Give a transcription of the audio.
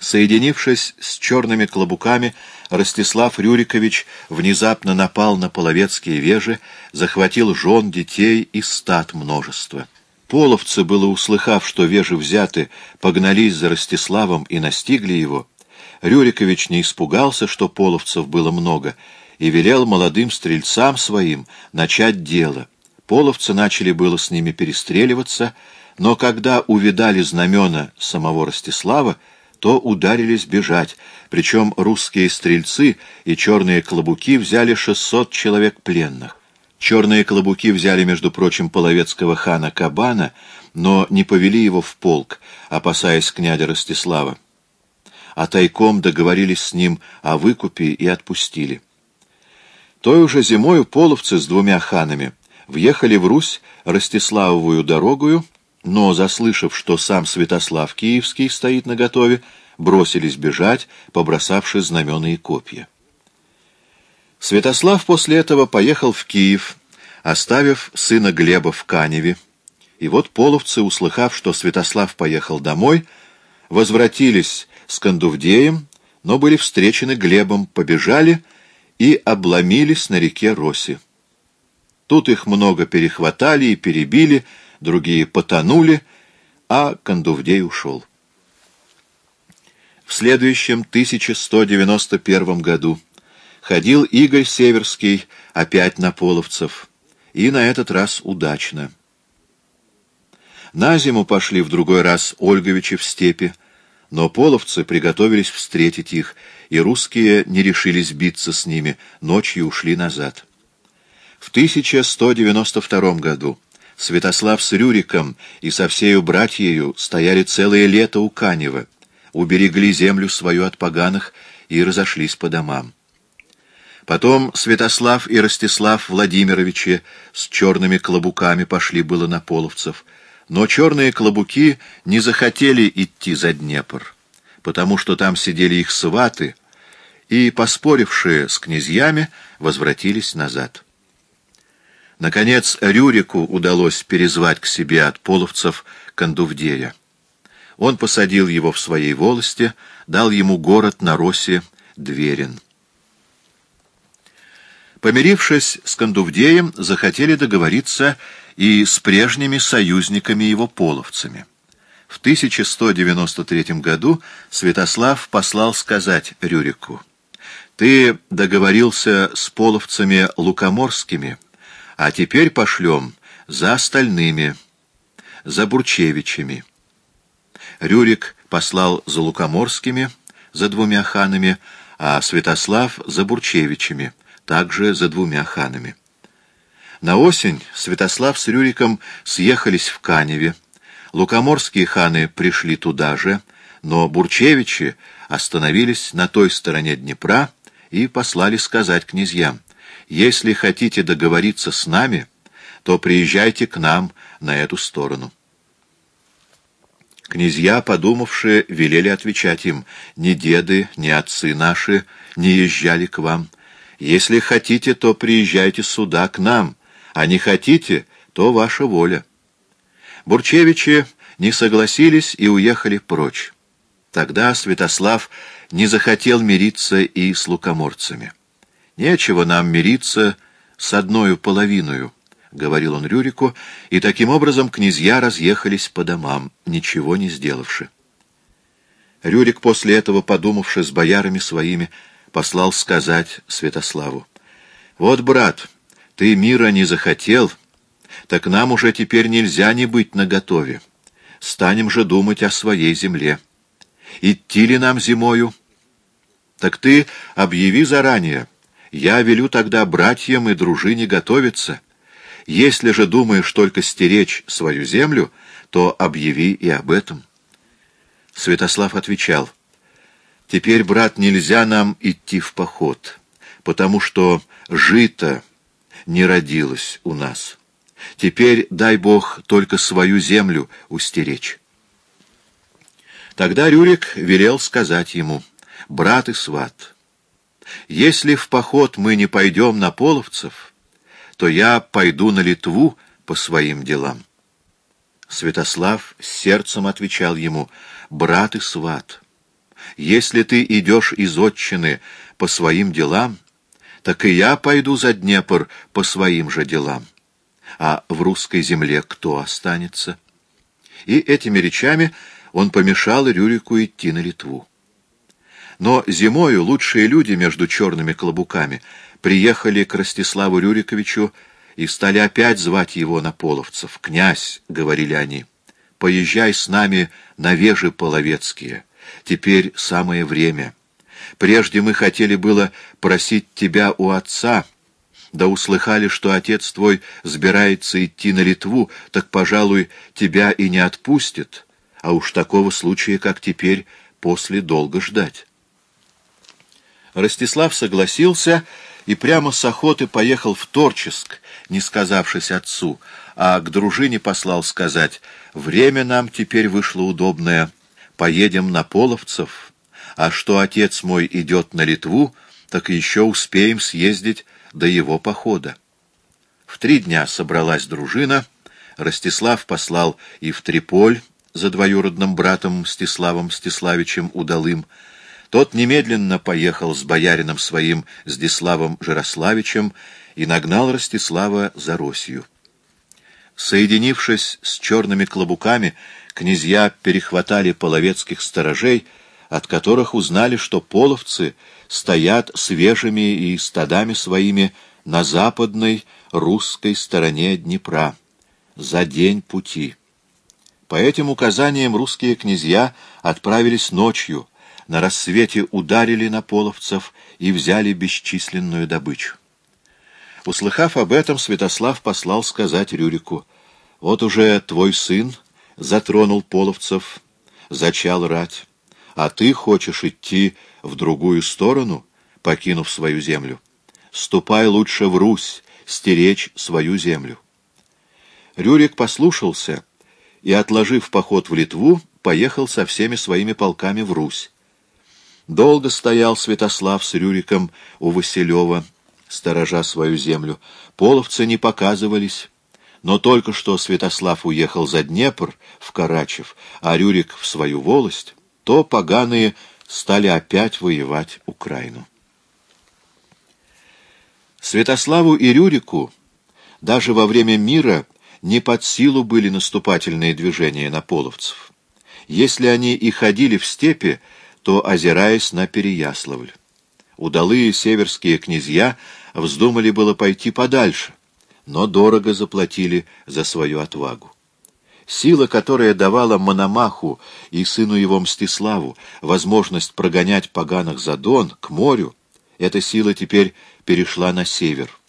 Соединившись с черными клобуками, Ростислав Рюрикович внезапно напал на половецкие вежи, захватил жен, детей и стад множества. Половцы, было услыхав, что вежи взяты, погнались за Ростиславом и настигли его. Рюрикович не испугался, что половцев было много, и велел молодым стрельцам своим начать дело. Половцы начали было с ними перестреливаться, но когда увидали знамена самого Ростислава, то ударились бежать, причем русские стрельцы и черные клобуки взяли 600 человек пленных. Черные клобуки взяли, между прочим, половецкого хана Кабана, но не повели его в полк, опасаясь князя Ростислава. А тайком договорились с ним о выкупе и отпустили. Той уже зимою половцы с двумя ханами въехали в Русь Ростиславовую дорогую, но, заслышав, что сам Святослав Киевский стоит наготове, бросились бежать, побросавши знамена и копья. Святослав после этого поехал в Киев, оставив сына Глеба в Каневе. И вот половцы, услыхав, что Святослав поехал домой, возвратились с Кандувдеем, но были встречены Глебом, побежали и обломились на реке Роси. Тут их много перехватали и перебили, другие потонули, а Кандувдей ушел. В следующем 1191 году ходил Игорь Северский опять на половцев, и на этот раз удачно. На зиму пошли в другой раз Ольговичи в степи, но половцы приготовились встретить их, и русские не решились биться с ними, ночью ушли назад. В 1192 году Святослав с Рюриком и со всею братьею стояли целое лето у Канева, уберегли землю свою от поганых и разошлись по домам. Потом Святослав и Ростислав Владимировичи с черными клобуками пошли было на половцев, но черные клобуки не захотели идти за Днепр, потому что там сидели их сваты, и, поспорившие с князьями, возвратились назад. Наконец, Рюрику удалось перезвать к себе от половцев Кандувдея. Он посадил его в своей волости, дал ему город на Росе Дверин. Помирившись с Кандувдеем, захотели договориться и с прежними союзниками его половцами. В 1193 году Святослав послал сказать Рюрику, «Ты договорился с половцами лукоморскими, а теперь пошлем за остальными, за Бурчевичами». Рюрик послал за лукоморскими, за двумя ханами, а Святослав — за Бурчевичами — также за двумя ханами. На осень Святослав с Рюриком съехались в Каневе. Лукоморские ханы пришли туда же, но Бурчевичи остановились на той стороне Днепра и послали сказать князьям, «Если хотите договориться с нами, то приезжайте к нам на эту сторону». Князья, подумавшие, велели отвечать им, «Ни деды, ни отцы наши не езжали к вам». Если хотите, то приезжайте сюда, к нам, а не хотите, то ваша воля. Бурчевичи не согласились и уехали прочь. Тогда Святослав не захотел мириться и с лукоморцами. «Нечего нам мириться с одною половиною», — говорил он Рюрику, и таким образом князья разъехались по домам, ничего не сделавши. Рюрик после этого, подумавши с боярами своими, — послал сказать Святославу. «Вот, брат, ты мира не захотел, так нам уже теперь нельзя не быть наготове. Станем же думать о своей земле. Идти ли нам зимою? Так ты объяви заранее. Я велю тогда братьям и дружине готовиться. Если же думаешь только стеречь свою землю, то объяви и об этом». Святослав отвечал — Теперь, брат, нельзя нам идти в поход, потому что жито не родилось у нас. Теперь, дай Бог, только свою землю устеречь. Тогда Рюрик велел сказать ему, брат и сват, если в поход мы не пойдем на половцев, то я пойду на Литву по своим делам. Святослав сердцем отвечал ему, брат и сват, если ты идешь из отчины по своим делам, так и я пойду за Днепр по своим же делам. А в русской земле кто останется? И этими речами он помешал Рюрику идти на Литву. Но зимою лучшие люди между черными клобуками приехали к Ростиславу Рюриковичу и стали опять звать его на половцев. «Князь», — говорили они, — «поезжай с нами на вежи половецкие. Теперь самое время. Прежде мы хотели было просить тебя у отца, да услыхали, что отец твой сбирается идти на Литву, так, пожалуй, тебя и не отпустит, а уж такого случая, как теперь, после долго ждать». Ростислав согласился и прямо с охоты поехал в Торческ, не сказавшись отцу, а к дружине послал сказать, «Время нам теперь вышло удобное, поедем на Половцев, а что отец мой идет на Литву, так еще успеем съездить до его похода». В три дня собралась дружина, Ростислав послал и в Триполь за двоюродным братом Мстиславом Мстиславичем Удалым, тот немедленно поехал с боярином своим Здиславом Жирославичем и нагнал Ростислава за Россию. Соединившись с черными клобуками, князья перехватали половецких сторожей, от которых узнали, что половцы стоят свежими и стадами своими на западной русской стороне Днепра, за день пути. По этим указаниям русские князья отправились ночью, на рассвете ударили на половцев и взяли бесчисленную добычу. Услыхав об этом, Святослав послал сказать Рюрику, «Вот уже твой сын затронул половцев, зачал рать, а ты хочешь идти в другую сторону, покинув свою землю. Ступай лучше в Русь, стеречь свою землю». Рюрик послушался и, отложив поход в Литву, поехал со всеми своими полками в Русь. Долго стоял Святослав с Рюриком у Василева, сторожа свою землю. Половцы не показывались. Но только что Святослав уехал за Днепр, в Карачев, а Рюрик в свою волость, то поганые стали опять воевать Украину. Святославу и Рюрику даже во время мира не под силу были наступательные движения на половцев. Если они и ходили в степи, то озираясь на Переяславль. Удалые северские князья вздумали было пойти подальше, но дорого заплатили за свою отвагу. Сила, которая давала Мономаху и сыну его Мстиславу возможность прогонять поганых за Дон, к морю, эта сила теперь перешла на север.